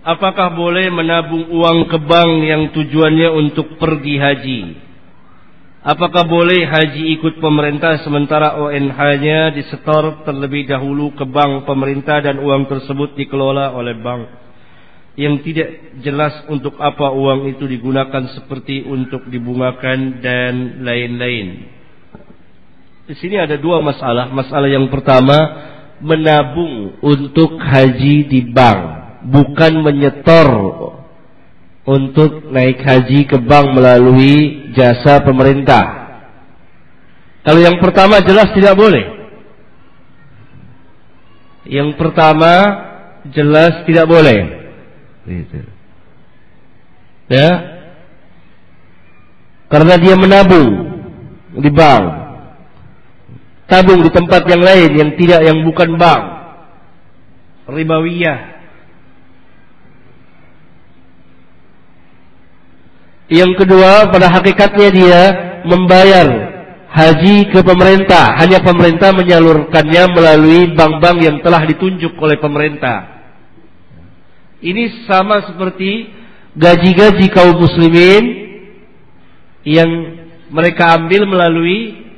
Apakah boleh menabung uang ke bank yang tujuannya untuk pergi haji? Apakah boleh haji ikut pemerintah sementara ONH-nya disetor terlebih dahulu ke bank pemerintah dan uang tersebut dikelola oleh bank yang tidak jelas untuk apa uang itu digunakan seperti untuk dibungakan dan lain-lain. Di sini ada dua masalah. Masalah yang pertama menabung untuk haji di bank, bukan menyetor untuk naik haji ke bank melalui jasa pemerintah. Kalau yang pertama jelas tidak boleh. Yang pertama jelas tidak boleh. Gitu. Ya. Karena dia menabung di bank. Tabung di tempat yang lain yang tidak yang bukan bank. Ribawiyah. Yang kedua, pada hakikatnya dia membayar haji ke pemerintah. Hanya pemerintah menyalurkannya melalui bank-bank yang telah ditunjuk oleh pemerintah. Ini sama seperti gaji-gaji kaum muslimin yang mereka ambil melalui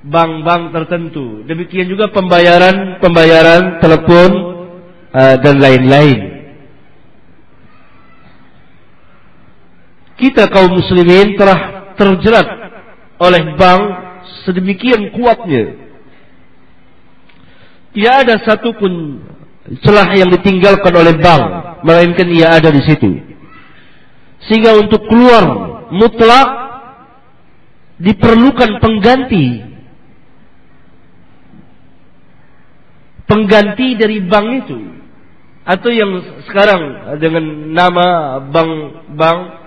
bank-bank tertentu. Demikian juga pembayaran-pembayaran telepon uh, dan lain-lain. Kita kaum muslimin telah terjerat oleh bank sedemikian kuatnya. Tidak ada satupun celah yang ditinggalkan oleh bank, melainkan ia ada di situ. Sehingga untuk keluar mutlak diperlukan pengganti. Pengganti dari bank itu. Atau yang sekarang dengan nama bank-bank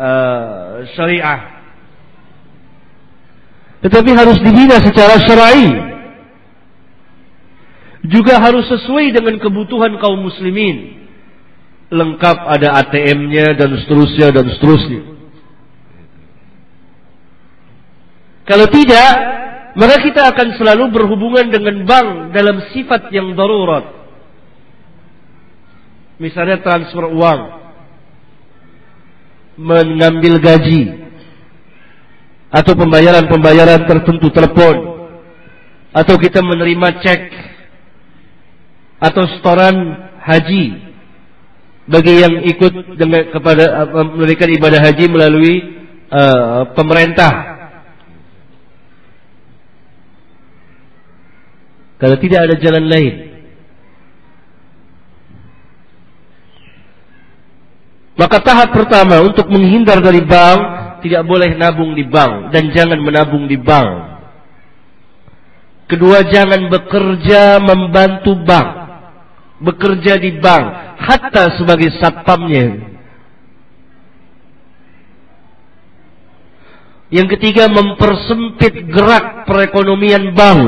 uh, syariah. Tetapi harus dibina secara syar'i. Juga harus sesuai dengan kebutuhan kaum muslimin. Lengkap ada ATM-nya dan seterusnya dan seterusnya. Kalau tidak, maka kita akan selalu berhubungan dengan bank dalam sifat yang darurat. Misalnya transfer uang mengambil gaji atau pembayaran-pembayaran tertentu telepon atau kita menerima cek atau setoran haji bagi yang ikut dengan kepada memberikan ibadah haji melalui uh, pemerintah. Kalau tidak ada jalan lain, Maka tahap pertama untuk menghindar dari bank tidak boleh nabung di bank dan jangan menabung di bank. Kedua jangan bekerja membantu bank. Bekerja di bank hatta sebagai satpamnya. Yang ketiga mempersempit gerak perekonomian bank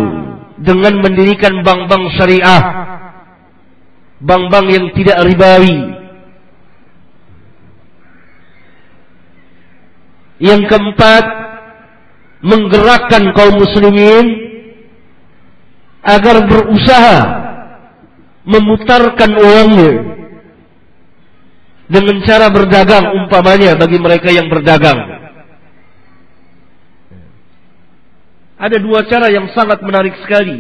dengan mendirikan bank-bank syariah. Bank-bank yang tidak ribawi Yang keempat, menggerakkan kaum muslimin agar berusaha memutarkan uangnya dengan cara berdagang umpamanya bagi mereka yang berdagang. Ada dua cara yang sangat menarik sekali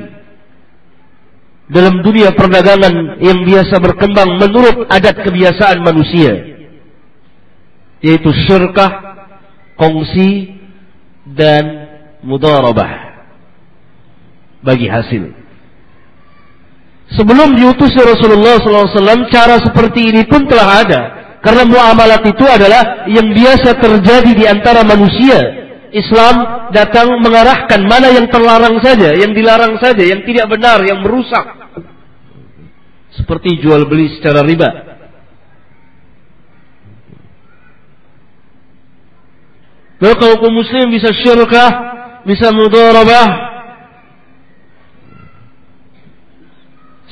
dalam dunia perdagangan yang biasa berkembang menurut adat kebiasaan manusia yaitu syirkah kongsi dan mudarabah bagi hasil. Sebelum diutus Rasulullah SAW, cara seperti ini pun telah ada. Karena muamalat itu adalah yang biasa terjadi di antara manusia. Islam datang mengarahkan mana yang terlarang saja, yang dilarang saja, yang tidak benar, yang merusak. Seperti jual beli secara riba. Lalu kalau kaum muslim bisa syirkah, bisa mudarabah,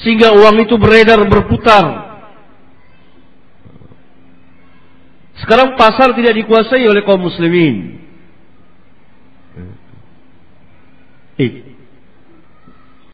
sehingga uang itu beredar berputar. Sekarang pasar tidak dikuasai oleh kaum muslimin. Eh.